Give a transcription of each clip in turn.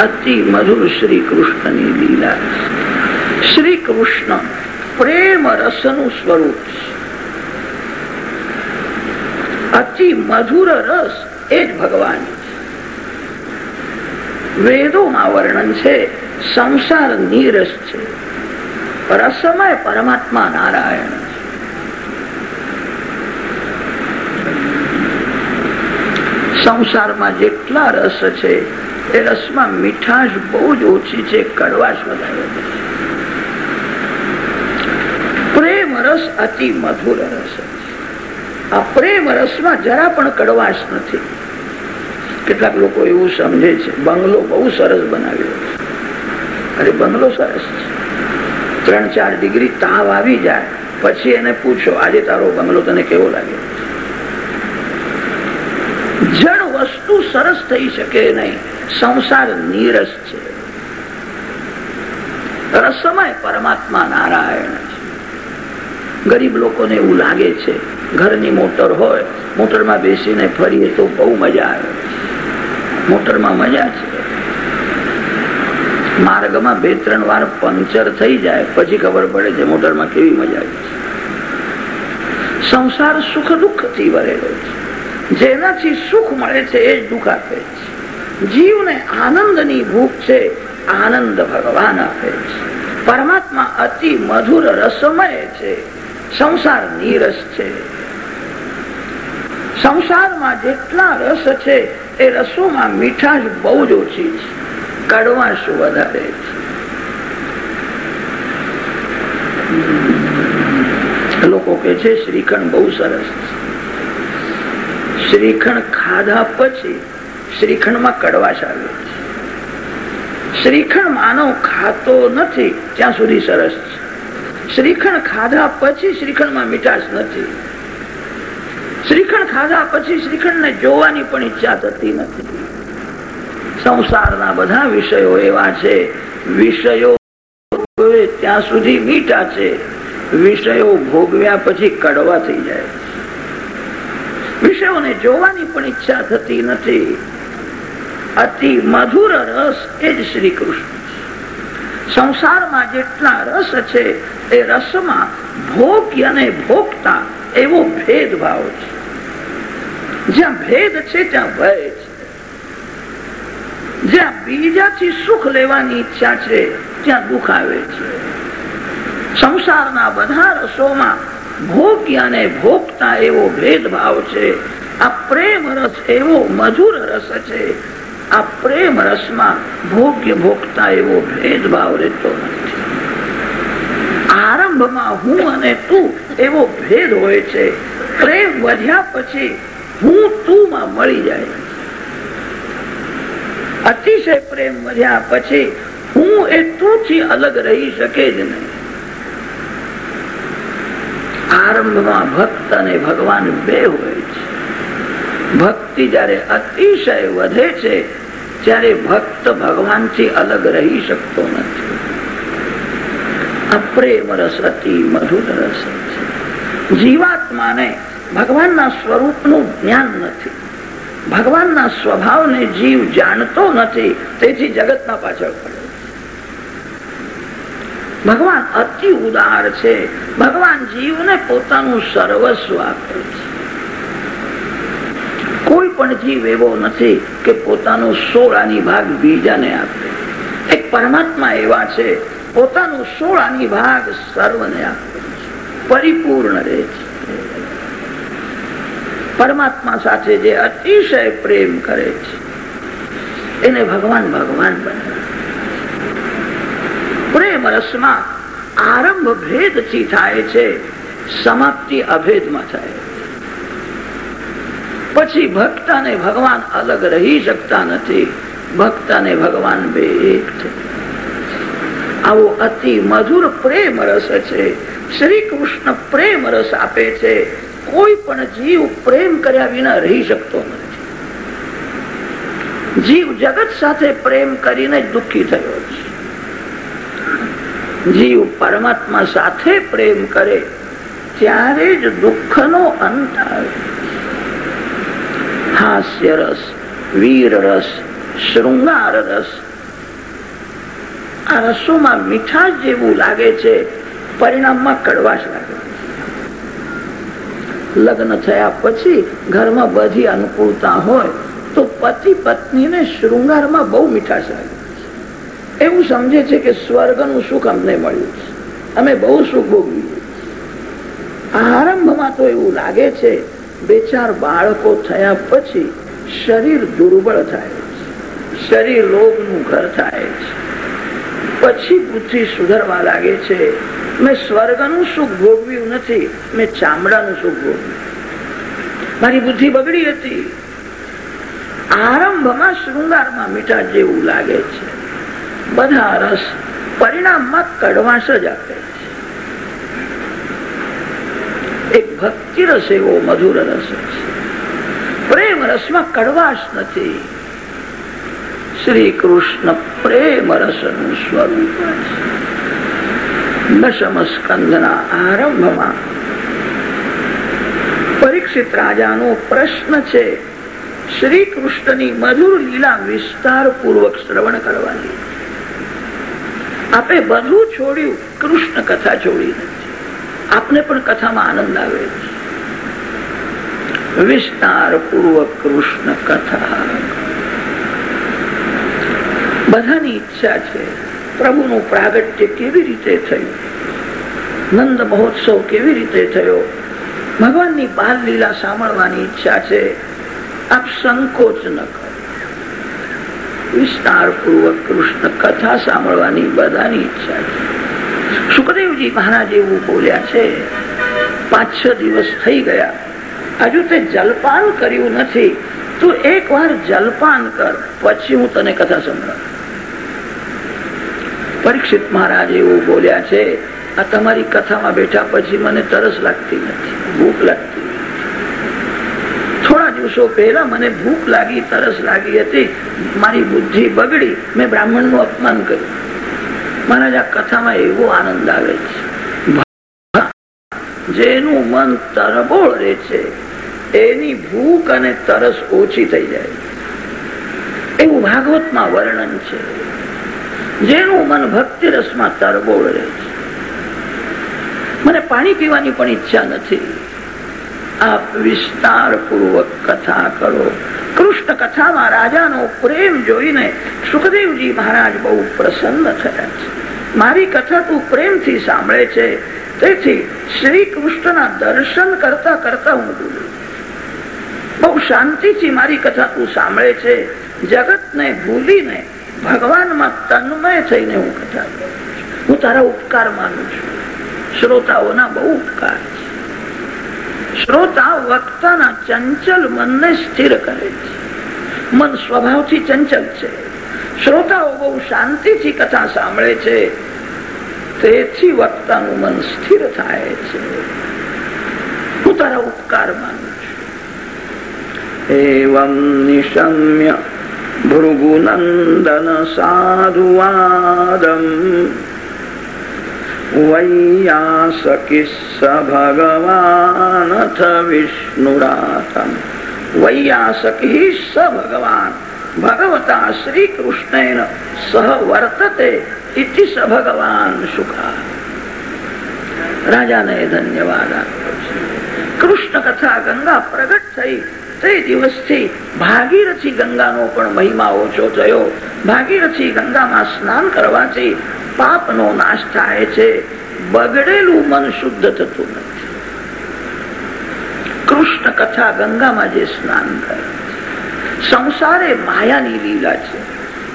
અતિ મધુર શ્રી કૃષ્ણની લીલા. શ્રી કૃષ્ણ પ્રેમ રસનું સ્વરૂપ અતિ મધુર રસ એ જ ભગવાન વેદોમાં વર્ણન છે, સંસાર નીરસ છે. રસમય પરમાત્મા નારાયણ સંસારમાં જેટલા રસ છે એ રસમાં મીઠાશ બહુ જ ઓછી છે, કડવાશ વધારે પ્રેમ રસ અતિ મધુર રસ આ પ્રેમ રસમાં જરા પણ કડવાશ નથી. કેટલાક લોકો એવું સમજે છે, બંગલો બહુ સરસ બનાવ્યો અરે, બંગલો સરસ છે. ત્રણ ચાર ડિગ્રી તાવ આવી જાય, પછી એને પૂછો, આજે તારો બંગલો તને કેવો લાગે જળ વસ્તુ સરસ થઈ શકે નહીં. સંસાર નીરસ છે. રસમય પરમાત્મા નારાયણ છે. ગરીબ લોકોને એવું લાગે છે, ઘરની મોટર હોય, મોટરમાં બેસીને ફરીએ તો બહુ મજા આવે મોટરમાં મજા છે. માર્ગમાં બે ત્રણ વાર પંચર થઈ જાય, પછી ખબર પડે છે મોટરમાં કેવી મજા આવી સંસાર સુખ દુઃખથી ભરેલો છે. જેનાથી સુખ મળે છે એ જ દુઃખ આપે છે. જીવને આનંદની ભૂખ છે, આનંદ ભગવાન આપે છે. પરમાત્મા અતિ મધુર રસમય છે, સંસાર નીરસ છે. સંસારમાં જેટલા રસ છે, એ રસોમાં મીઠાશ બહુ જ ઓછી છે, કડવાશ વધારે છે. લોકો કે છે, શ્રીખંડ બહુ સરસ છે. શ્રીખંડ ખાધા પછી શ્રીખંડમાં કડવાશ આવે શ્રીખંડ માનવ ખાતો નથી, ત્યાં સુધી સરસ છે. શ્રીખંડ ખાધા પછી શ્રીખંડમાં મીઠાશ નથી. શ્રીખંડ ખાધા પછી શ્રીખંડ ને જોવાની પણ ઈચ્છા થતી નથી. સંસારના બધા વિષયો એવા છે, વિષયો ત્યાં સુધી મીઠા છે. વિષયો ભોગવ્યા પછી કડવા થઈ જાય વિષયોને જોવાની પણ ઈચ્છા થતી નથી. અતિ મધુર રસ એ જ શ્રી કૃષ્ણ સંસારમાં જેટલા રસ છે, એ રસમાં ભોગ્ય અને ભોગતા એવો ભેદભાવ છે. જ્યાં ભેદ છે, ત્યાં ભય છે. જ્યાં બીજાથી સુખ લેવાની ઈચ્છા છે, ત્યાં દુઃખ આવે છે. સંસારના બધા રસોમાં ભોગ્ય અને ભોગતા એવો ભેદભાવ છે. આ પ્રેમ રસ એવો મધુર રસ છે આ પ્રેમ રસમાં ભોગ્ય ભોગતા એવો ભેદભાવ રહેતો નથી. આરંભમાં હું અને તું એવો ભેદ હોય છે. પ્રેમ વધ્યા પછી હું તું માં મળી જાય. અતિશય પ્રેમ વધ્યા પછી હું એ તું થી અલગ રહી શકે જ નહીં. આરંભમાં ભક્ત અને ભગવાન બે હોય છે. ભક્તિ જયારે અતિશય વધે છે, ત્યારે ભક્ત ભગવાનથી અલગ રહી શકતો નથી. પ્રેમ રસ, અતિ મધુર રસ જીવાત્માને ભગવાનના સ્વરૂપનું જ્ઞાન નથી. ભગવાનના સ્વભાવને જીવ જાણતો નથી, તેથી જગતના પાછળ પડે ભગવાન અતિ ઉદાર છે. ભગવાન જીવને પોતાનું સર્વસ્વ આપે છે. પણ જીવ એવો નથી કે પોતાનો સોળાની ભાગ બીજાને આપે. એક પરમાત્મા એવા છે, પોતાનું સોળાની ભાગ સર્વને આપે પરિપૂર્ણ રહે છે. પરમાત્મા સાથે જે અતિશય પ્રેમ કરે છે, એને ભગવાન ભગવાન બને. પ્રેમ રસમાં આરંભ ભેદથી થાય છે, સમાપ્તિ અભેદમાં થાય પછી ભક્ત અને ભગવાન અલગ રહી શકતા નથી. ભક્ત અને ભગવાન બે એક છે. આવો અતિ મધુર પ્રેમ રસ છે. શ્રી કૃષ્ણ પ્રેમ રસ આપે છે. કોઈ પણ જીવ પ્રેમ કર્યા વિના રહી શકતો નથી. જીવ જગત સાથે પ્રેમ કરીને દુઃખી થયો છે. જીવ પરમાત્મા સાથે પ્રેમ કરે, ત્યારે જ દુઃખનો અંત આવે. હાસ્ય રસ વીર રસ શૃંગાર રસ આ રસોમાં મીઠાશ જેવું લાગે છે, પરિણામમાં કડવાશ લાગે. લગ્ન થયા પછી ઘરમાં બધી અનુકૂળતા હોય, તો પતિ પત્નીને શૃંગારમાં બહુ મીઠાશ લાગે. એવું સમજે છે કે સ્વર્ગનું સુખ અમને મળ્યું છે. અમે બહુ સુખ ભોગવ્યું આરંભમાં તો એવું લાગે છે બે બાળકો થયા પછી શરીર દુર્બળ થાય છે. શરીર રોગનું ઘર થાય છે. પછી બુદ્ધિ સુધરવા લાગે છે. મેં સ્વર્ગનું સુખ ભોગવ્યું નથી. મેં ચામડાનું સુખ ભોગવ્યું. મારી બુદ્ધિ બગડી હતી. આરંભમાં શૃંગારમાં મીઠા જેવું લાગે છે. બધા રસ પરિણામમાં કડવાશ જ આપે છે. એક ભક્તિ રસ એવો મધુર રસ છે. પ્રેમ રસમાં કડવાશ નથી. શ્રી કૃષ્ણ પ્રેમ રસનું સ્વરૂપ દશમ સ્કંદના આરંભમાં પરીક્ષિત રાજાનો પ્રશ્ન છે શ્રી કૃષ્ણની મધુર લીલા વિસ્તાર પૂર્વક શ્રવણ કરવાની. આપે બધું છોડ્યું, કૃષ્ણ કથા છોડી નથી આપને પણ કથામાં આનંદ આવે વિસ્તાર પૂર્વક કૃષ્ણ કથા. બધાની ઈચ્છા છે પ્રભુનું પ્રાગટ્ય કેવી રીતે થયું? નંદ મહોત્સવ કેવી રીતે થયો? ભગવાનની બાલ લીલા સાંભળવાની ઈચ્છા છે. આપ સંકોચ ન કરો. વિસ્તાર પૂર્વક કૃષ્ણ કથા સાંભળવાની બધાની ઈચ્છા છે. સુખદેવજી મહારાજ એવું બોલ્યા છે, પાંચ છ દિવસ થઈ ગયા. હજુ તે જલપાન કર્યું નથી. તું એક વાર જલપાન કર, પછી હું તને કથા સંભળાવ. પરીક્ષિત મહારાજ એવું બોલ્યા છે, આ તમારી કથામાં બેઠા પછી મને તરસ લાગતી નથી, ભૂખ લાગતી થોડા દિવસો પહેલા મને ભૂખ લાગી, તરસ લાગી હતી, મારી બુદ્ધિ બગડી, મેં બ્રાહ્મણનું અપમાન કર્યું. મહારાજ, આ કથામાં એવો આનંદ આવે છે. જેનું મન તરબોળ રહે છે, એની ભૂખ અને તરસ ઓછી થઈ જાય. એવું ભાગવતમાં વર્ણન છે. જેનું મન ભક્તિ રસમાં તરબોળ રહે છે. મને પાણી પીવાની પણ ઈચ્છા નથી. આપ વિસ્તાર પૂર્વક કથા કરો. કૃષ્ણ કથામાં રાજાનો પ્રેમ જોઈને સુખદેવજી મહારાજ બહુ પ્રસન્ન થયા છે. મારી કથા તું પ્રેમથી સાંભળે છે. તેથી શ્રી કૃષ્ણના દર્શન કરતા કરતા હું બોલું બહુ શાંતિથી મારી કથા તું સાંભળે છે. જગતને ભૂલીને ભગવાનમાં તન્મય થઈને હું કથા કરું હું તારા ઉપકાર માનું છું. શ્રોતાઓના બહુ ઉપકાર છે. શ્રોતા વક્તાના ચંચલ મનને સ્થિર કરે છે. મન સ્વભાવથી ચંચલ છે. શ્રોતાઓ બહુ શાંતિથી કથા સાંભળે છે. તેથી વક્તાનું મન સ્થિર થાય છે. હું તારા ઉપકાર માનું છું. એવમ નિશમ્ય ભૃગુનંદન સાધુવાદમ. વૈયાસકિસ ભગવાનથ વિષ્ણુરાતમ વૈયાસકી સ ભગવાન ભગવતા શ્રી કૃષ્ણેન સહ વર્તતે ઇતિ સ ભગવાન સુખા રાજાને ધન્યવાદ કૃષ્ણ કથા ગંગા પ્રગટ થઈ તે દિવસથી ભાગીરથી ગંગાનો પણ મહિમા ઓછો થયો ભાગીરથી ગંગામાં સ્નાન કરવાથી પાપનો નાશ થાય છે। બગડેલું મન શુદ્ધ થતું નથી. કૃષ્ણ કથા ગંગામાં જે સ્નાન કરે સંસારે માયાની લીલા છે.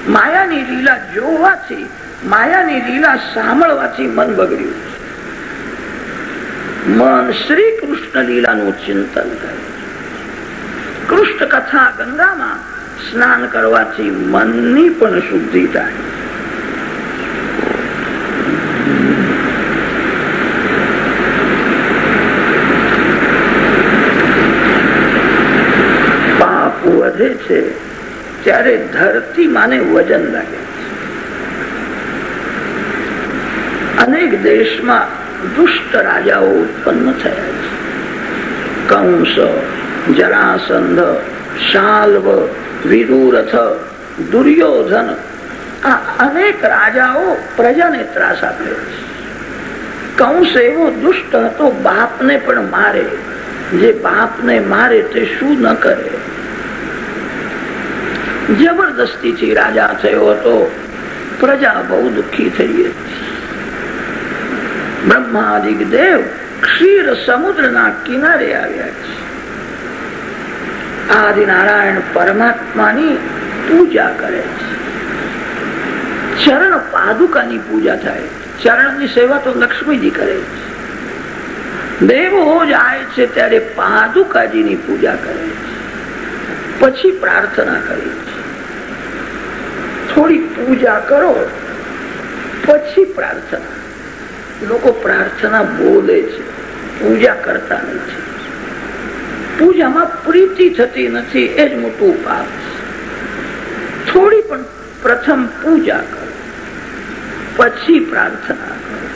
માયાની લીલા જોવાથી, માયાની લીલા સાંભળવાથી મન બગડ્યું છે. મન શ્રી કૃષ્ણ લીલાનું ચિંતન કરે કૃષ્ણ કથા ગંગામાં સ્નાન કરવાથી મનની પણ શુદ્ધિ થાય પાપ વધે છે, ત્યારે ધરતી માને વજન લાગે અનેક દેશમાં દુષ્ટ રાજાઓ ઉત્પન્ન થયા છે. કંસ, જરાસંધ, શાલ્વ, વિદુરથ, દુર્યોધન, આ અનેક રાજાઓ પ્રજાને ત્રાસ આપ્યો કંસ એવો દુષ્ટ હતો, બાપને પણ મારે. જે બાપને મારે તે શું ન કરે? જબરદસ્તીથી રાજા થયો હતો. પ્રજા બહુ દુઃખી થઈ બ્રહ્માદિક દેવ ક્ષીર સમુદ્રના કિનારે આવ્યા છે. આદિનારાયણ પરમાત્માની પૂજા કરે છે. ચરણ પાદુકાની પૂજા થાય. ચરણની સેવા તો લક્ષ્મીજી કરે છે. દેવો જાય છે ત્યારે પાદુકાજીની પૂજા કરે છે. પછી પ્રાર્થના કરે છે. થોડી પૂજા કરો, પછી પ્રાર્થના. લોકો પ્રાર્થના બોલે છે, પૂજા કરતા નથી. પૂજામાં પ્રીતિ થતી નથી, એ જ મોટું પાપ થોડી પણ પ્રથમ પૂજા કરો, પછી પ્રાર્થના કરો.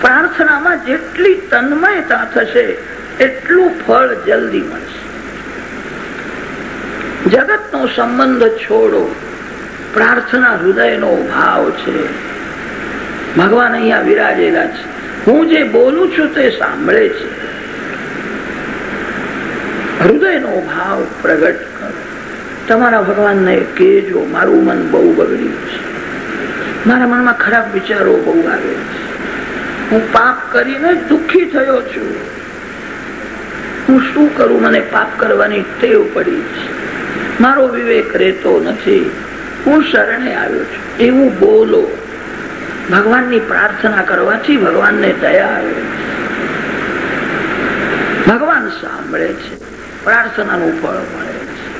પ્રાર્થનામાં જેટલી તન્મયતા થશે, એટલું ફળ જલ્દી મળશે. જગતનો સંબંધ છોડો. પ્રાર્થના હૃદયનો ભાવ છે. ભગવાન અહીંયા વિરાજેલા છે. હું જે બોલું છું તે સાંભળે છે. હૃદયનો ભાવ પ્રગટ કરો. તમારા ભગવાનને કેજો મારું મન બહુ બગડ્યું છે. મારા મનમાં ખરાબ વિચારો બહુ આવે છે. હું પાપ કરીને દુઃખી થયો છું. હું શું કરું? મને પાપ કરવાની ટેવ પડી છે. મારો વિવેક રહેતો નથી. હું શરણે આવ્યો છું. એવું બોલો. ભગવાનની પ્રાર્થના કરવાથી ભગવાનને દયા આવે ભગવાન સાંભળે છે. પ્રાર્થનાનું ફળ મળે છે.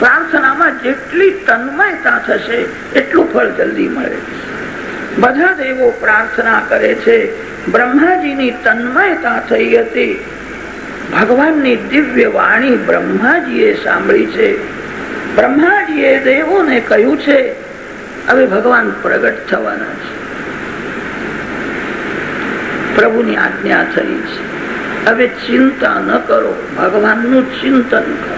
પ્રાર્થનામાં જેટલી તન્મયતા થશે, એટલું ફળ જલ્દી મળે છે. બધા દેવો પ્રાર્થના કરે છે, બ્રહ્માજીની તન્મયતા થઈ હતી. ભગવાનની દિવ્ય વાણી બ્રહ્માજીએ સાંભળી છે. બ્રહ્માજીએ દેવોને કહ્યું છે, હવે ભગવાન પ્રગટ થવાના છે. પ્રભુની આજ્ઞા થઈ છે. હવે ચિંતા ન કરો, ભગવાનનું ચિંતન કરો.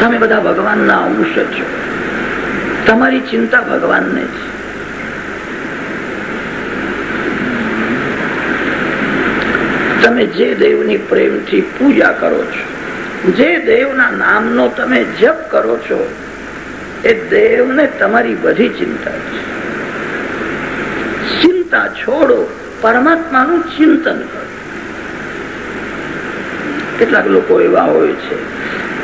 તમે બધા ભગવાનના અંશ છો. તમારી ચિંતા ભગવાનને છે. તમે જે દેવની પ્રેમથી પૂજા કરો છો જે દેવના નામનો તમે જપ કરો છો, એ દેવને તમારી બધી ચિંતા છે. ચિંતા છોડો, પરમાત્માનું ચિંતન કરો. કેટલાક લોકો એવા હોય છે,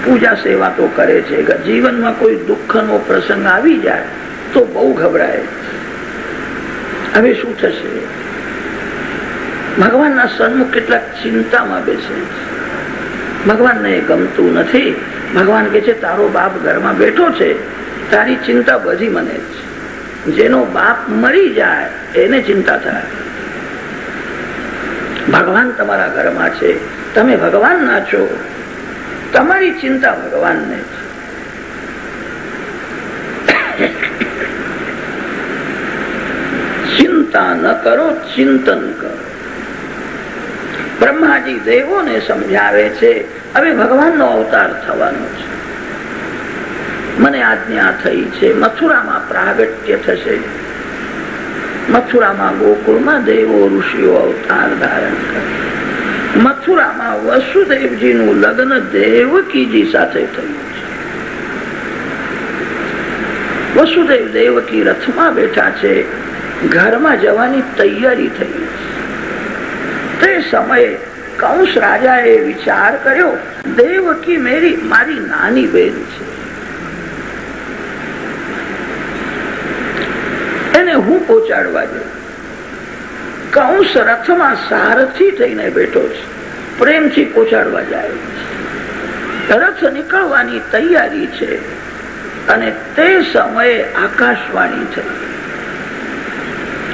પૂજા સેવા તો કરે છે જીવનમાં કોઈ દુઃખનો પ્રસંગ આવી જાય, તો બહુ ગભરાય. હવે શું થશે? ભગવાનના સન્મુખ કેટલાક ચિંતામાં બેસે ભગવાનને ગમતું નથી. ભગવાન કે છે, તારો બાપ ઘરમાં બેઠો છે. તારી ચિંતા બધી મને છે જેનો બાપ મરી જાય, એને ચિંતા થાય. ભગવાન તમારા ઘરમાં છે. તમે ભગવાન ના છો. તમારી ચિંતા ભગવાનને ચિંતા ન કરો, ચિંતન કરો. બ્રહ્માજી દેવોને સમજાવે છે. હવે ભગવાનનો અવતાર થવાનો છે. મને આજ્ઞા થઈ છે, મથુરામાં પ્રાગટ્ય થશે. મથુરામાં ગોકુળમાં દેવો ઋષિઓ અવતાર ધારણ કરે. મથુરામાં વસુદેવજીનું લગ્ન દેવકીજી સાથે થયું છે. વસુદેવ દેવકી રથમાં બેઠા છે. ઘરમાં જવાની તૈયારી થઈ. તે સમયે કંસ રાજાએ વિચાર કર્યો, દેવકી મેરી મારી નાની બેન છે. એને હું પહોંચાડવા જઉં કંસ રથમાં સારથી થઈને બેઠો છે, પ્રેમથી પહોંચાડવા જાય રથ નીકળવાની તૈયારી છે અને તે સમયે આકાશવાણી થઈ.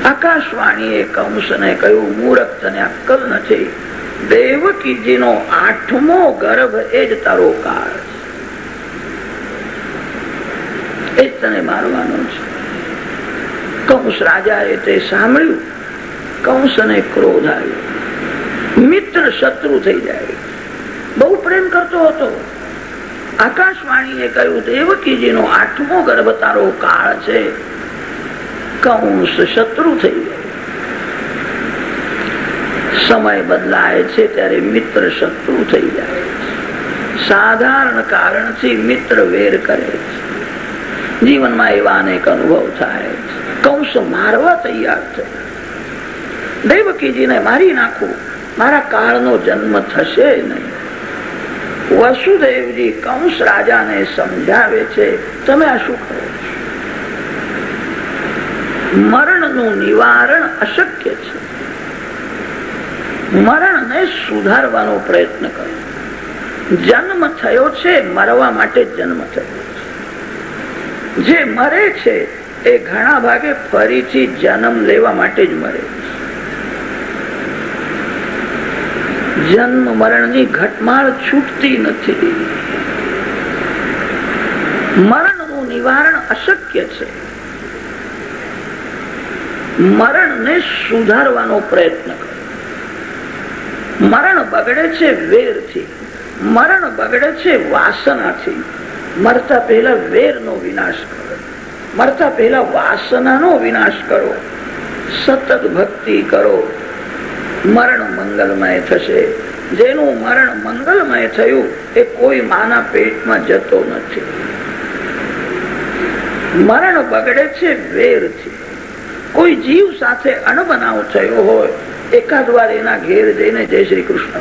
આકાશવાણીએ કંસને કહ્યું, મૂર્ખ તને અક્કલ નથી. દેવકીજીનો આઠમો ગર્ભ એ જ તારો કાળ એ જ તને મારવાનો છે. કંસ રાજાએ તે સાંભળ્યું. કંસને ક્રોધ આવ્યો. મિત્ર શત્રુ થઈ જાય. બહુ પ્રેમ કરતો હતો. આકાશવાણીએ કહ્યું, દેવકીજીનો આઠમો ગર્ભ તારો કાળ છે. કંસ શત્રુ થઈ ગયો. સમય બદલાય છે ત્યારે મિત્ર શત્રુ થઈ જાય સાધારણ કારણથી મિત્ર વેર કરે છે. જીવનમાં એવા અનેક અનુભવ થાય કંસ મારવા તૈયાર છે. દેવકીજીને મારી નાખું. મારા કાળનો જન્મ થશે નહીં. વસુદેવજી કંસ રાજાને સમજાવે છે. તમે આ શું કરો મરણનું નિવારણ અશક્ય છે. મરણને સુધારવાનો પ્રયત્ન કરો. જન્મ થયો છે, મરવા માટે જન્મ થયો જે મરે છે, એ ઘણા ભાગે ફરીથી જન્મ લેવા માટે જ મરે જન્મ મરણની ઘટમાળ છૂટતી નથી. મરણનું નિવારણ અશક્ય છે. મરણને સુધારવાનો પ્રયત્ન કરો. મરણ બગડે છે વેરથી. મરણ બગડે છે વાસનાથી. મરતા પહેલા વેરનો વિનાશ કરો. મરતા પહેલા વાસનાનો વિનાશ કરો. સતત ભક્તિ કરો. મરણ મંગલમય થશે. જેનું મરણ મંગલમય થયું એ કોઈ માના પેટમાં જતો નથી. મરણ બગડે છે વેરથી. કોઈ જીવ સાથે અણબનાવ થયો હોય એકાદ વાર એના ઘેર જઈને જય શ્રી કૃષ્ણ.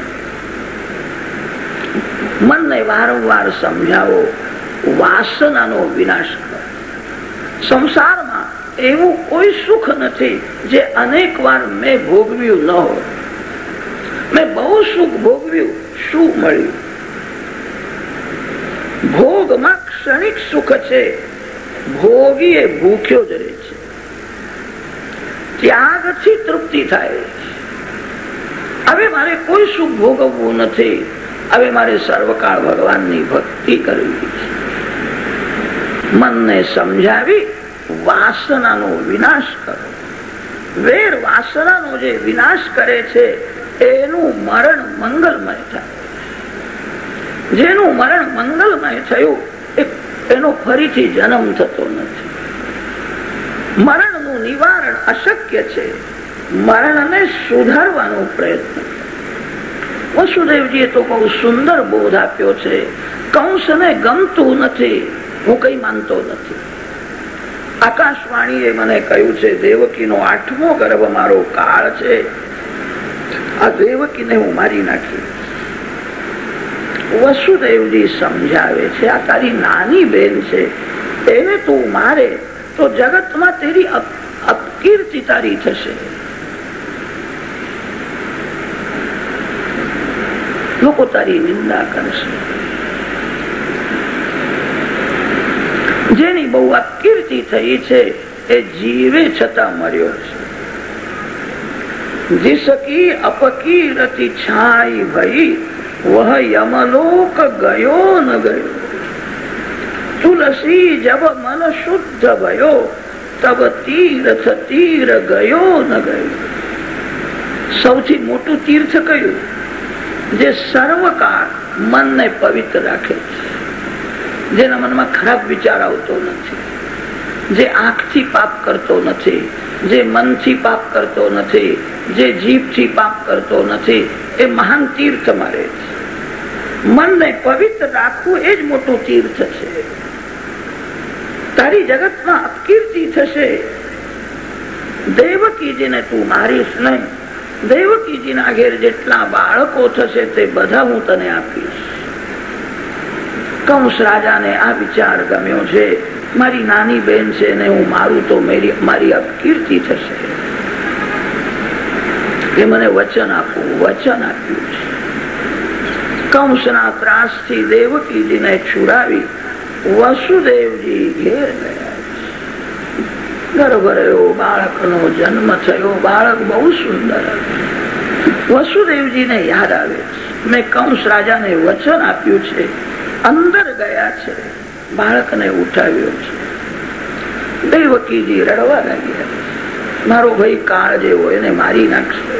મનને વારંવાર સમજાવો, વાસનાનો વિનાશ કરો. સંસારમાં એવું કોઈ સુખ નથી જે અનેક વાર મેં ભોગવ્યું ન હોય. મેં બહુ સુખ ભોગવ્યું, શું મળ્યું? ભોગમાં ક્ષણિક સુખ છે, ભોગી એ ભૂખ્યો જ રહે છે. ત્યાગથી તૃપ્તિ થાય. હવે મારે કોઈ સુખ ભોગવવું નથી. હવે મારે સર્વકાળ ભગવાનની ભક્તિ કરવી. મનને સમજાવી વાસનાનો વિનાશ કરો. વેર વાસનાનો જે વિનાશ કરે છે, એનું મરણ મંગલમય થાય. જેનું મરણ મંગલમય થયું એનો ફરીથી જન્મ થતો નથી. મરણનું નિવારણ અશક્ય છે. મરણને સુધારવાનો પ્રયત્ન. વસુદેવજીએ તો બહુ સુંદર બોધ આપ્યો છે. કંસને ગમતું નથી. હું કઈ માનતો નથી. આકાશવાણીએ મને કહ્યું છે, દેવકીનો આઠમો ગર્ભ મારો કાળ છે. આ દેવકીને હું મારી નાખી વસુદેવજી સમજાવે છે, આ તારી નાની બેન છે. એને તું મારે તો જગતમાં તેરી અપકીર્તિ તારી થશે. લોકો તારી નિંદા કરશે. જેની બહુ અપકીર્તિ થઈ છે, એ જીવે છતાં મર્યો છે જીસકી અપકીરતી છાઈ ભઈ વહ યમલોક ગયો ન ગયો. તુલસી જબ મન શુદ્ધ ભયો તબ તીર્થ તીર ગયો ન ગયો. સૌથી મોટું તીર્થ કયું? જે સર્વકાળ મનને પવિત્ર રાખે છે. જેના મનમાં ખરાબ વિચાર આવતો નથી. જે આંખથી પાપ કરતો નથી. જે મનથી પાપ કરતો નથી. જે જીભથી પાપ કરતો નથી. એ મહાન તીર્થ મારે છે. મનને પવિત્ર રાખવું એ જ મોટું તીર્થ છે. તારી જગતમાં અપકીર્તિ થશે. દેવકીજીને તું મારીશ નહીં. દેવકીજીના ઘેર જેટલા બાળકો થશે તે બધા હું તને આપીશ. કંસ રાજાને આ વિચાર ગમ્યો છે, મારી નાની બેન છે ને હું મારું તો મારી અપકીર્તિ થશે. એ મને વચન આપવું વચન આપ્યું છે. કંસના ત્રાસથી દેવકીજીને છુડાવી વસુદેવજી ઘેર ગર્ભ રહ્યો બાળકનો જન્મ થયો. બાળક બહુ સુંદર વસુદેવજીને યાદ આવે મેં કંસ રાજાને વચન આપ્યું છે. અંદર ગયા છે. બાળકને ઉઠાવ્યો છે. દૈવકીજી રડવા લાગ્યા. મારો ભાઈ કાળ જેવો એને મારી નાખશે.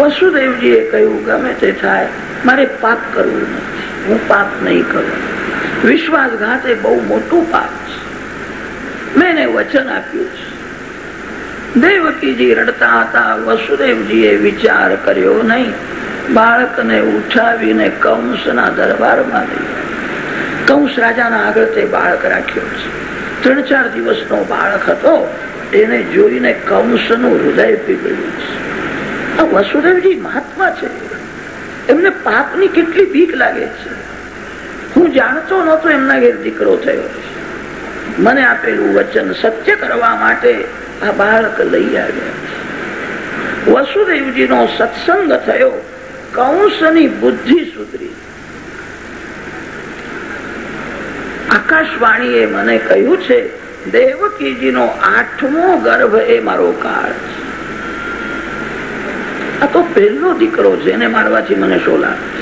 વસુદેવજીએ કહ્યું, ગમે તે થાય, મારે પાપ કરવું નથી. હું પાપ નહીં કરું. વિશ્વાસઘાત એ બહુ મોટું પાપ છે. મેં વચન આપ્યું છે. દેવકીજી રડતા હતા, વસુદેવજીએ વિચાર કર્યો નહીં. બાળકને ઉઠાવીને કંસના દરબારમાં લઈ કંસ રાજાના આગળ તે બાળક રાખ્યો છે. ત્રણ ચાર દિવસનો બાળક હતો એને જોઈને કંસનું હૃદય પીગળ્યું છે. આ વસુદેવજી મહાત્મા છે. એમને પાપની કેટલી બીક લાગે છે. હું જાણતો નહોતો એમના ઘેર દીકરો થયો. મને આપેલું વચન સત્ય કરવા માટે આ બાળક લઈ આવ્યા. વસુદેવજીનો સત્સંગ થયો. કંસની બુદ્ધિ સુધરી. આકાશવાણીએ મને કહ્યું છે, દેવકીજીનો આઠમો ગર્ભ એ મારો કાળ આ તો પહેલો દીકરો છે, એને મારવાથી મને શો લાગશે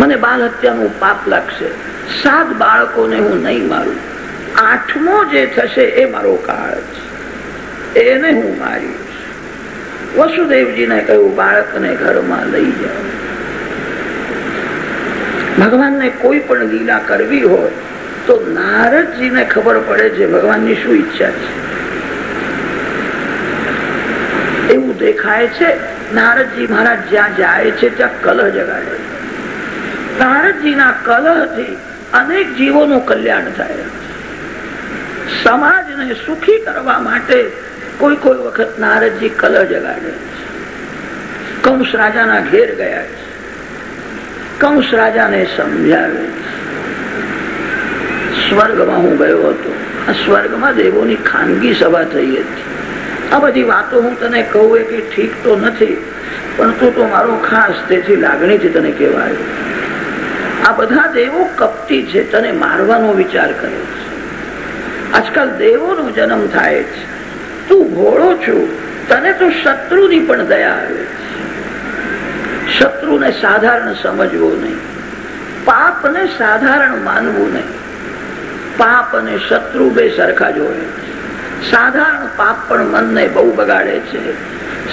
મને બાળ હત્યાનું પાપ લાગશે. સાત બાળકોને હું નહીં મારું. આઠમો જે થશે એ મારો કાળ છે. એને હું મારીશ. વસુદેવજીને કહ્યું, બાળકને ઘરમાં લઈ જાઓ ભગવાનને કોઈ પણ લીલા કરવી હોય, તો નારદજીને ખબર પડે છે ભગવાનની શું ઈચ્છા છે. એવું દેખાય છે, નારદજી મહારાજ જ્યાં જાય છે, ત્યાં કલહ જગાડે નારદજીના કલહથી અનેક જીવોનું કલ્યાણ થાય. સમાજને સુખી કરવા માટે કોઈ કોઈ વખત નારદજી કલહ જગાડે કંસ રાજાના ઘેર ગયા કંસ રાજાને સમજાવે સ્વર્ગમાં હું ગયો હતો. આ સ્વર્ગમાં દેવોની ખાનગી સભા થઈ હતી. આ બધી વાતો હું તને કહું એ કે ઠીક તો નથી, પણ તું તો મારો ખાસ તેથી લાગણીથી તને કહેવાય. આ બધા દેવો કપટી છે, તને મારવાનો વિચાર કરે છે. આજકાલ દેવોનો જન્મ થાય છે. તું ભોળો છું, તને તો શત્રુની પણ દયા આવે છે. શત્રુને સાધારણ સમજવો નહીં. પાપને સાધારણ માનવું નહીં. પાપ અને શત્રુ બે સરખા જોવે સાધારણ પાપ પણ મનને બહુ બગાડે છે.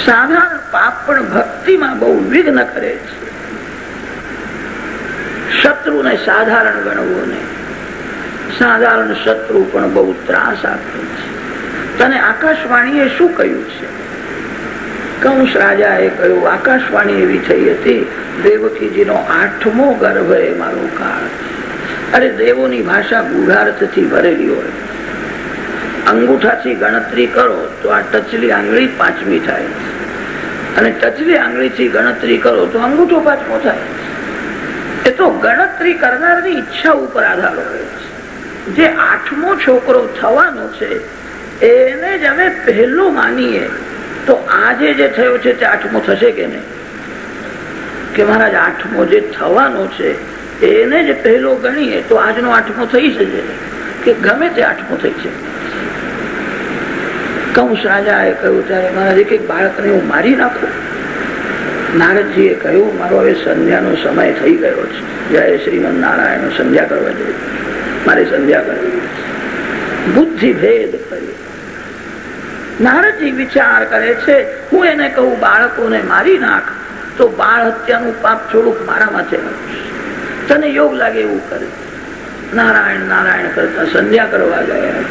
સાધારણ પાપ પણ ભક્તિમાં બહુ વિઘ્ન કરે છે. શત્રુને સાધારણ ગણવો નહીં. સાધારણ શત્રુ પણ બહુ ત્રાસ આપે છે. તને આકાશવાણીએ શું કહ્યું છે? કંસ રાજાએ કહ્યું આકાશવાણી એવી થઈ હતી દેવકીજીનો આઠમો ગર્ભ એ મારો કાળ અરે, દેવોની ભાષા ગુઢાર્થથી ભરેલી હોય. અંગૂઠાથી ગણતરી કરો તો આ ટચલી આંગળી પાંચમી થાય અને ટચલી આંગળીથી ગણતરી કરો તો અંગૂઠો પાંચમો થાય એ તો ગણતરી કરનારની ઈચ્છા ઉપર આધાર હોય જે આઠમો છોકરો થવાનો છે, એને જ અમે પહેલો માનીએ. તો આજે જે થયો છે તે આઠમો થશે કે નહીં? કે મહારાજ, આઠમો જે થવાનો છે, એને જ પહેલો ગણીએ, તો આજનો આઠમો થઈ શકે કે ગમે તે આઠમો થઈ છે કંસ રાજાએ કહ્યું, ત્યારે મહારાજ એક એક બાળકને હું મારી નાખું? નારદજીએ કહ્યું, મારો હવે સંધ્યાનો સમય થઈ ગયો છે. જય શ્રીમદ નારાયણ સંધ્યા કરવા જોઈએ. મારે સંધ્યા કરવી બુદ્ધિ ભેદ કર્યો નારદજી વિચાર કરે છે, હું એને કહું, બાળકોને મારી નાખ, તો બાળ હત્યાનું પાપ થોડુંક મારા માથે તને યોગ લાગે એવું કરે. નારાયણ નારાયણ કરતા સંધ્યા કરવા ગયા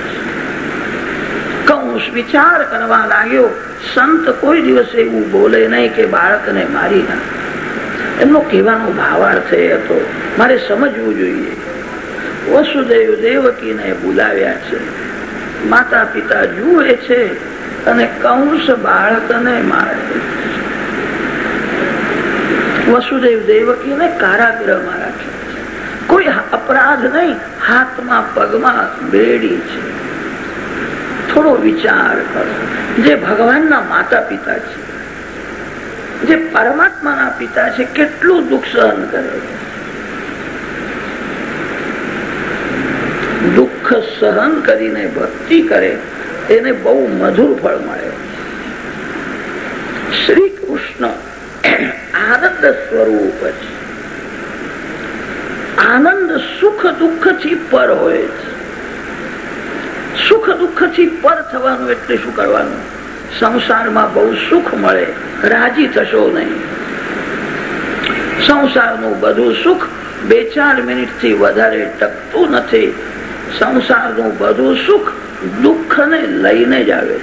કંસ વિચાર કરવા લાગ્યો, સંત કોઈ દિવસ એવું બોલે નહીં કે બાળકને મારી ના એમનો કહેવાનો ભાવાર્થ એ હતો, મારે સમજવું જોઈએ. વસુદેવ દેવકીને બોલાવ્યા છે. માતા પિતા જુએ છે અને કંસ બાળકને મારે. વસુદેવ દેવકીને કારાગૃહમાં રાખે કોઈ અપરાધ નહીં, હાથમાં પગમાં બેડી છે. થોડો વિચાર કરો. જે ભગવાનના માતા પિતા છે, જે પરમાત્માના પિતા છે, કેટલું દુઃખ સહન કરે દુઃખ સહન કરીને ભક્તિ કરે, એને બહુ મધુર ફળ મળે શ્રી કૃષ્ણ આનંદ સ્વરૂપ છે. આનંદ સુખ દુઃખથી પર હોય છે. સુખ દુઃખથી પર થવાનું એટલે શું કરવાનું? સંસારમાં બહુ સુખ મળે, રાજી થશો નહીં. સંસારનું બધું સુખ બે ચાર મિનિટથી વધારે ટકતું નથી. સંસારનું બધું સુખ દુઃખને લઈને જ આવે.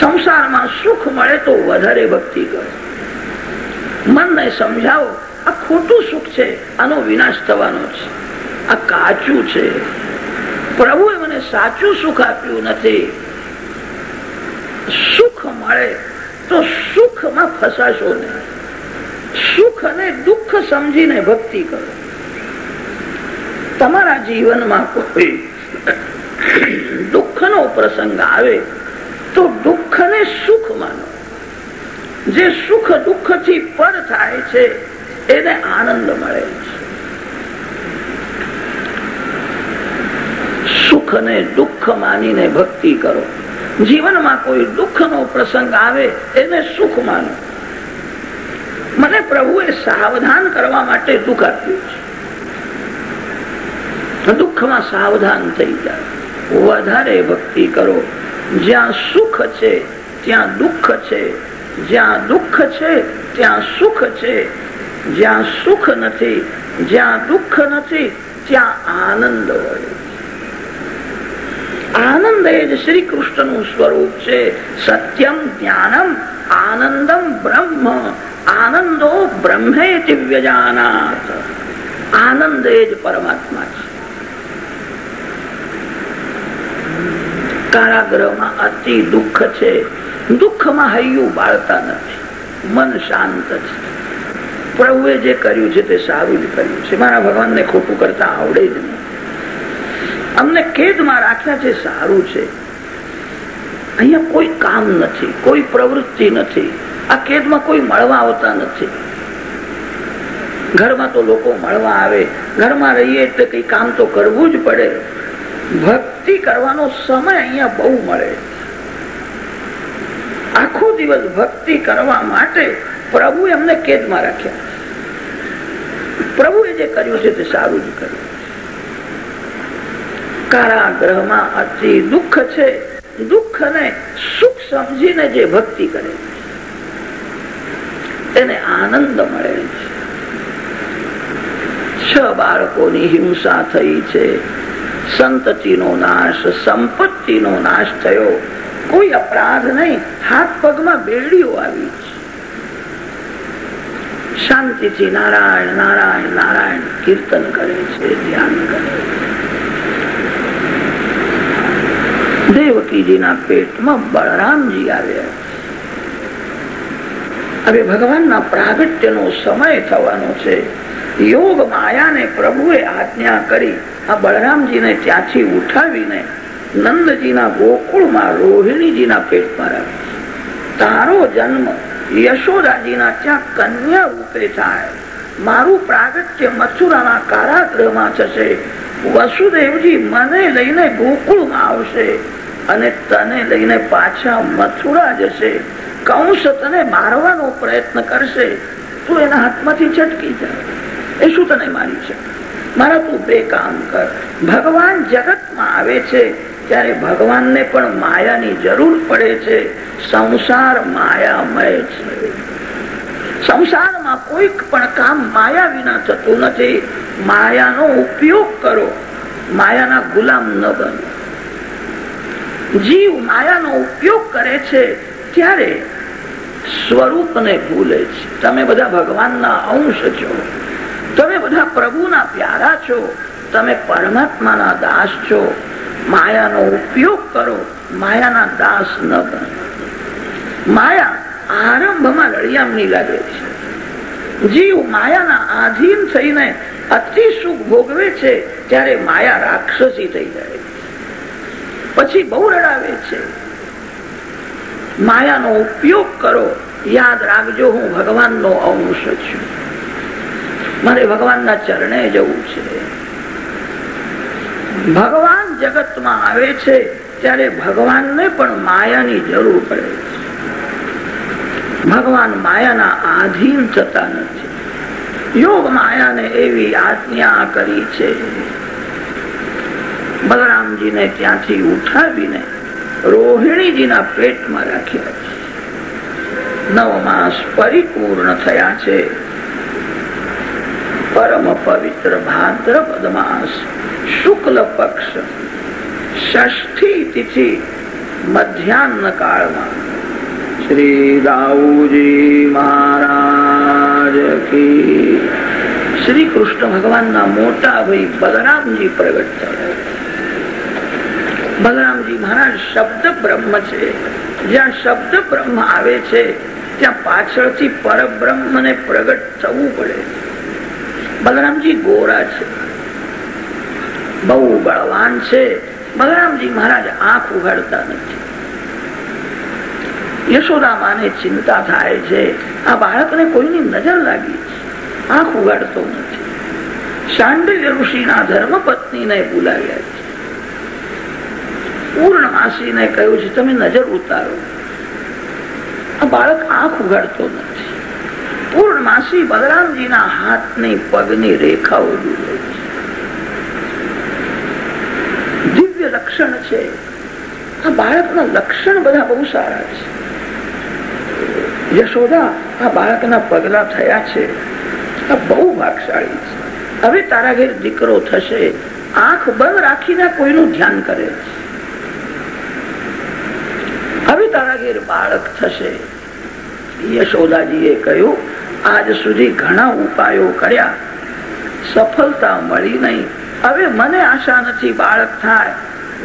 સંસારમાં સુખ મળે તો વધારે ભક્તિ કરે. મનને સમજાવો, આ ખોટું સુખ છે, આનો વિનાશ થવાનો છે. આ કાચું છે. પ્રભુએ મને સાચું સુખ આપ્યું નથી. સુખ મળે તો સુખમાં ફસાશો નહીં. સુખ અને દુઃખ સમજીને ભક્તિ કરો. તમારા જીવનમાં કોઈ દુઃખનો પ્રસંગ આવે તો દુઃખને સુખ માનો. જે સુખ દુઃખથી પર થાય છે, એને આનંદ મળે છે. સુખ ને દુઃખ માનીને ભક્તિ કરો. જીવનમાં કોઈ દુઃખનો પ્રસંગ આવે, એને સુખ માનો. મને પ્રભુએ સાવધાન કરવા માટે દુઃખ આપ્યું છે. દુઃખમાં સાવધાન થઈ જાય વધારે ભક્તિ કરો. જ્યાં સુખ છે, ત્યાં દુઃખ છે. જ્યાં દુઃખ છે, ત્યાં સુખ છે. જ્યાં સુખ નથી, જ્યાં દુઃખ નથી, ત્યાં આનંદ હોય આનંદ એ જ શ્રી કૃષ્ણનું સ્વરૂપ છે સત્યમ જ્ઞાનમ આનંદમ બ્રહ્મ આનંદો બ્રહ્મે વ્યજાનાથ આનંદ એ જ પરમાત્મા છે કારાગ્રહમાં અતિ દુઃખ છે દુઃખમાં હૈયું બાળતા નથી મન શાંત છે પ્રભુએ જે કર્યું છે તે સારું જ કર્યું છે મારા ભગવાનને ખોટું કરતા આવડે જ નહીં। અમને કેદમાં રાખ્યા છે, સારું છે. અહીંયા કોઈ કામ નથી, કોઈ પ્રવૃત્તિ નથી. આ કેદમાં કોઈ મળવા આવતા નથી. ઘરમાં તો લોકો મળવા આવે, ઘરમાં રહીએ એટલે કઈ કામ તો કરવું જ પડે. ભક્તિ કરવાનો સમય અહીંયા બહુ મળે. આખો દિવસ ભક્તિ કરવા માટે પ્રભુ એમને કેદમાં રાખ્યા. પ્રભુએ જે કર્યું છે તે સારું જ કર્યું. કારાગ્રહમાં અતિ દુઃખ છે. દુઃખ ને સુખ સમજીને જે ભક્તિ કરે તેને આનંદ મળે છે. છ બાળકોની હિંસા થઈ છે. સંતતિનો નાશ, સંપત્તિનો નાશ થયો. કોઈ અપરાધ નહીં, હાથ પગમાં બેડીઓ આવી છે. શાંતિથી નારાયણ નારાયણ નારાયણ કીર્તન કરે છે, ધ્યાન કરે દેવકીજીના પેટમાં બળરામજી આવ્યા હવે ભગવાનના પ્રાગટ્યનો સમય થવાનો છે. યોગ માયાને પ્રભુએ આજ્ઞા કરી આ બળરામજીને ત્યાંથી ઉઠાવીને નંદજીના ગોકુળમાં રોહિણીજીના પેટમાં રાખ્યા તારો જન્મ યશોદાજીના ત્યાં કન્યા રૂપે થાય. મારું પ્રાગટ્ય મથુરાના કારાગૃહમાં થશે. વસુદેવજી મને લઈને ગોકુળમાં આવશે. અને તને લઈને પાછા મથુરા જશે. કંસ તને મારવાનો પ્રયત્ન કરશે. તું એના હાથમાંથી છટકી જાય એ શું તને મારી છે? મારા તું બે કામ કર. ભગવાન જગતમાં આવે છે, ત્યારે ભગવાનને પણ માયાની જરૂર પડે છે. સંસાર માયામય છે. સંસારમાં કોઈક પણ કામ માયા વિના થતું નથી. માયાનો ઉપયોગ કરો. માયાના ગુલામ ન બનો. જીવ માયાનો ઉપયોગ કરે છે ત્યારે સ્વરૂપને ભૂલે છે. તમે બધા ભગવાનના અંશ છો. તમે બધા પ્રભુના પ્યારા છો. તમે પરમાત્માના દાસ છો. માયાનો ઉપયોગ કરો. માયાના દાસ ન બનો. માયા આરંભમાં લળિયામની લાગે છે. જીવ માયાના આધીન થઈને અતિ સુખ ભોગવે છે, ત્યારે માયા રાક્ષસી થઈ જાય. પછી બહુ રડાવે છે. માયાનો ઉપયોગ કરો, યાદ રાખજો, હું ભગવાનનો અંશ છું. મારે ભગવાનના ચરણે જવું છે. ભગવાન જગતમાં આવે છે, ત્યારે ભગવાનને પણ માયાની જરૂર પડે છે. ભગવાન માયાના આધીન થતા નથી. યોગ માયાને એવી આજ્ઞા કરી છે. બલરામજીને ત્યાંથી ઉઠાવીને રોહિણીજીના પેટમાં રાખ્યા છે. નવ માસ પરિપૂર્ણ થયા છે. પરમ પવિત્ર ભાદ્રપદ માસ શુક્લ પક્ષ, ષષ્ઠી તિથિ, મધ્યાહન કાળમાં શ્રી રાઉજી મહારાજ શ્રી કૃષ્ણ ભગવાનના મોટા ભાઈ બલરામજી પ્રગટ થયા. બલરામજી મહારાજ શબ્દ બ્રહ્મ છે. જ્યાં શબ્દ બ્રહ્મ આવે છે, ત્યાં પાછળથી પરબ્રહ્મ ને પ્રગટ થવું પડે. બલરામજી ગોરા છે. બહુ બળવાન છે. બલરામજી મહારાજ આંખ ઉગાડતા નથી. યશોદામાને ચિંતા થાય છે. આ બાળકને કોઈની નજર લાગી છે. આંખ ઉગાડતો નથી. શાંડિલ્ય ઋષિના ધર્મ પત્નીને બોલાવ્યા છે. પૂર્ણમાસીને કહ્યું છે, તમે નજર ઉતારો. આ બાળક આંખ ઉગાડતો નથી. પૂર્ણમાસી બલરામજીના હાથની પગની રેખાઓ દિવ્ય લક્ષણ છે. આ બાળકના લક્ષણ બધા બહુ સારા છે. યશોદા, આ બાળકના પગલા થયા છે. આ બહુ ભાગશાળી છે. હવે તારા ઘેર દીકરો થશે. આંખ બંધ રાખીને કોઈનું ધ્યાન કરે છે હવે તારા ઘેર બાળક થશે. યશોદાજીએ કહ્યું, આજ સુધી ઘણા ઉપાયો કર્યા. સફળતા મળી નહીં. હવે મને આશા નથી બાળક થાય.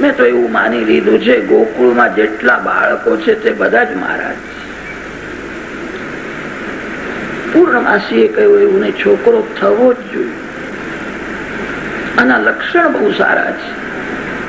મેં તો એવું માની લીધું છે, ગોકુળમાં જેટલા બાળકો છે તે બધા જ મારા પૂર્ણમાસીએ કહ્યું એવું છોકરો થવો જ જોઈએ. આના લક્ષણ બહુ સારા છે.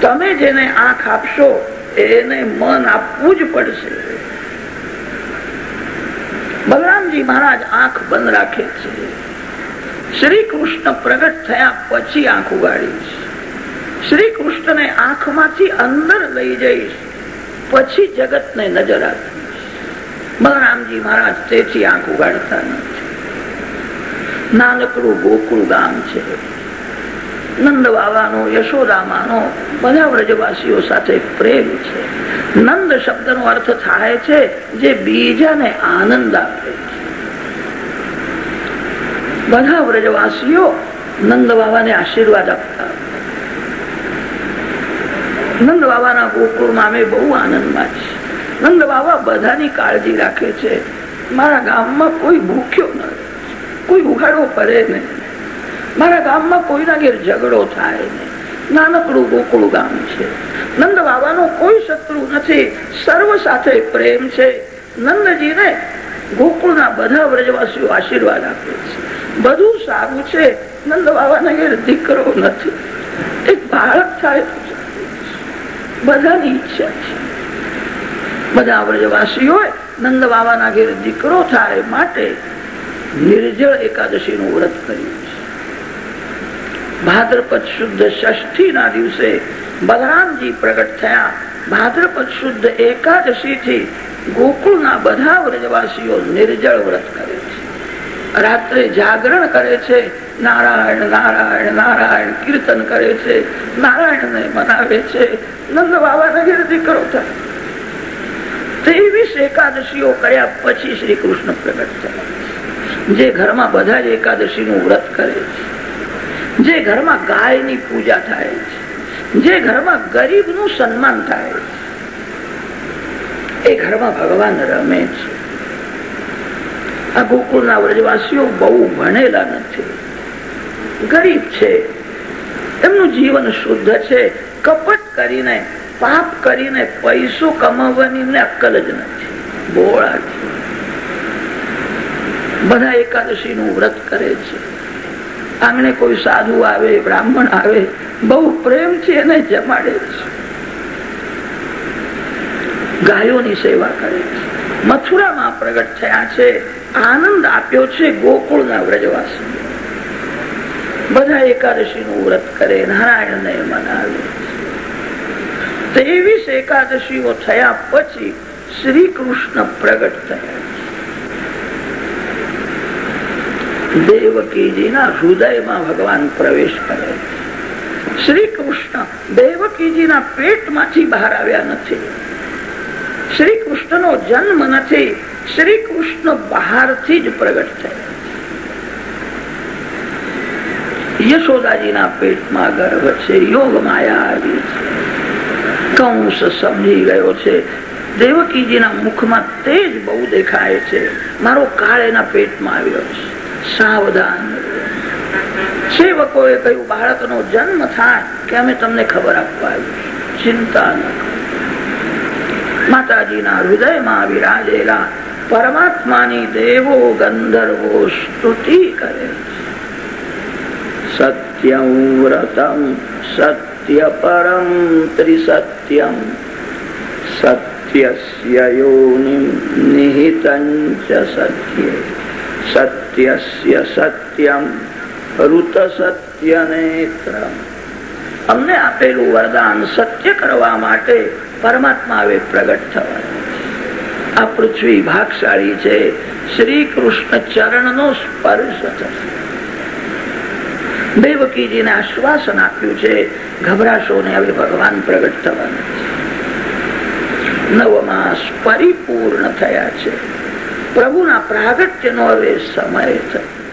તમે જેને આંખ આપશો, એને મન આપવું જ પડશે. બલરામજી મહારાજ આંખ બંધ રાખે છે. શ્રી કૃષ્ણ પ્રગટ થયા પછી આંખ ઉગાડીશ. શ્રી કૃષ્ણને આંખમાંથી અંદર લઈ જઈશ. પછી જગતને નજર આપીશ. બલરામજી મહારાજ તેથી આંખ ઉગાડતા નથી. નાનકડું ગોકુળ ગામ છે. નંદ બાબાનો યશોદામાનો, બધા વ્રજવાસીઓ સાથે પ્રેમ છે. નંદ શબ્દનો અર્થ થાય છે જે બીજાને આનંદ આપે છે. બધા વ્રજવાસીઓ નંદ બાબાને આશીર્વાદ આપતા નંદ બાબાના ગોકુળમાં અમે બહુ આનંદમાં છે નંદ બાબા બધાની કાળજી રાખે છે. મારા ગામમાં કોઈ ભૂખ્યો ન કોઈ ઉઘાડો પડે નહીં. મારા ગામમાં કોઈના ઘેર ઝઘડો થાય નહીં. નાનકડું ગોકુળ ગામ છે. નંદ બાબાનો કોઈ શત્રુ નથી. સર્વ સાથે પ્રેમ છે. નંદજીને ગોકુળના બધા વ્રજવાસીઓ આશીર્વાદ આપે છે. બધું સારું છે. નંદ બાબાના ઘેર દીકરો નથી. એક બાળક થાય બધાની ઈચ્છા છે. બધા વ્રજવાસીઓ નંદ બાબાના ઘેર દીકરો થાય માટે નિર્જળ એકાદશી નું વ્રત કર્યું. ભાદ્રપદ શુદ્ધ ષષ્ઠી ના દિવસે બલરામજી પ્રગટ થયા. ભાદ્રપદ શુદ્ધ એકાદશી થી ગોકુળના બધા વ્રજવાસીઓ નિર્જળ વ્રત કરે છે. રાત્રે જાગરણ કરે છે, નારાયણ નારાયણ નારાયણ કીર્તન કરે છે નારાયણ ને મનાવે છે. નંદ બાબા ઘેર દીકરો થાય ત્રેવીસ એકાદશીઓ કર્યા પછી શ્રી કૃષ્ણ પ્રગટ થયા. જે ઘરમાં બધા જ એકાદશી નું વ્રત કરે છે. જે ઘરમાં ગાયની પૂજા થાય છે, જે ઘરમાં ગરીબનું સન્માન થાય છે, એ ઘરમાં ભગવાન રમે છે. આ ગોકુળના વ્રજવાસીઓ બહુ ભણેલા નથી. ગરીબ છે. એમનું જીવન શુદ્ધ છે. કપટ કરીને, પાપ કરીને પૈસો કમાવવાની અક્કલ જ નથી. બોળા છે બધા એકાદશી નું વ્રત કરે છે. આંગણે કોઈ સાધુ આવે, બ્રાહ્મણ આવે, બહુ પ્રેમથી એને જમાડે ગાયોની સેવા કરે મથુરામાં પ્રગટ થયા છે. આનંદ આપ્યો છે ગોકુળના વ્રજવાસી. બધા એકાદશી નું વ્રત કરે નારાયણ ને મનાવે તેવીસ એકાદશીઓ થયા પછી શ્રી કૃષ્ણ પ્રગટ થયા દેવકીજીના હૃદયમાં ભગવાન પ્રવેશ કરે શ્રી કૃષ્ણ દેવકીજીના પેટમાંથી બહાર આવ્યા નથી. શ્રી કૃષ્ણનો જન્મ નથી. શ્રી કૃષ્ણ બહારથી જ પ્રગટ થયા યશોદાજીના પેટમાં ગર્ભ છે, યોગ માયા આવી છે. કંસ સમજી ગયો છે. દેવકીજીના મુખમાં તેજ બહુ દેખાય છે. મારો કાળ એના પેટમાં આવ્યો છે. સાવધાન. સેવકોએ કહ્યું, બાળકનો જન્મ થાય કે અમે તમને ખબર આપવા ચિંતા ન માતાજીના હૃદયમાં વિરાજેલા પરમાત્માની દેવો ગંધર્વો સ્તુતિ કરે સત્યમ વ્રતમ, સત્ય પરમ ત્રિસત્યમ, સત્યસ્ય યોનિ નિહિતં સત્યે. સત્યસ્ય સત્યમ ઋત સત્ય નેત્રમ અમને આપેલું વરદાન સત્ય કરવા માટે પરમાત્મા હવે પ્રગટ થવા આ પૃથ્વી ભાગશાળી છે શ્રી કૃષ્ણ ચરણ નો સ્પર્શ થશે। દેવકીજીને આશ્વાસન આપ્યું છે ગભરાશો ને હવે ભગવાન પ્રગટ થવાના નવ માસ પરિપૂર્ણ થયા છે। પ્રભુના પ્રાગત્યનો હવે સમય થયો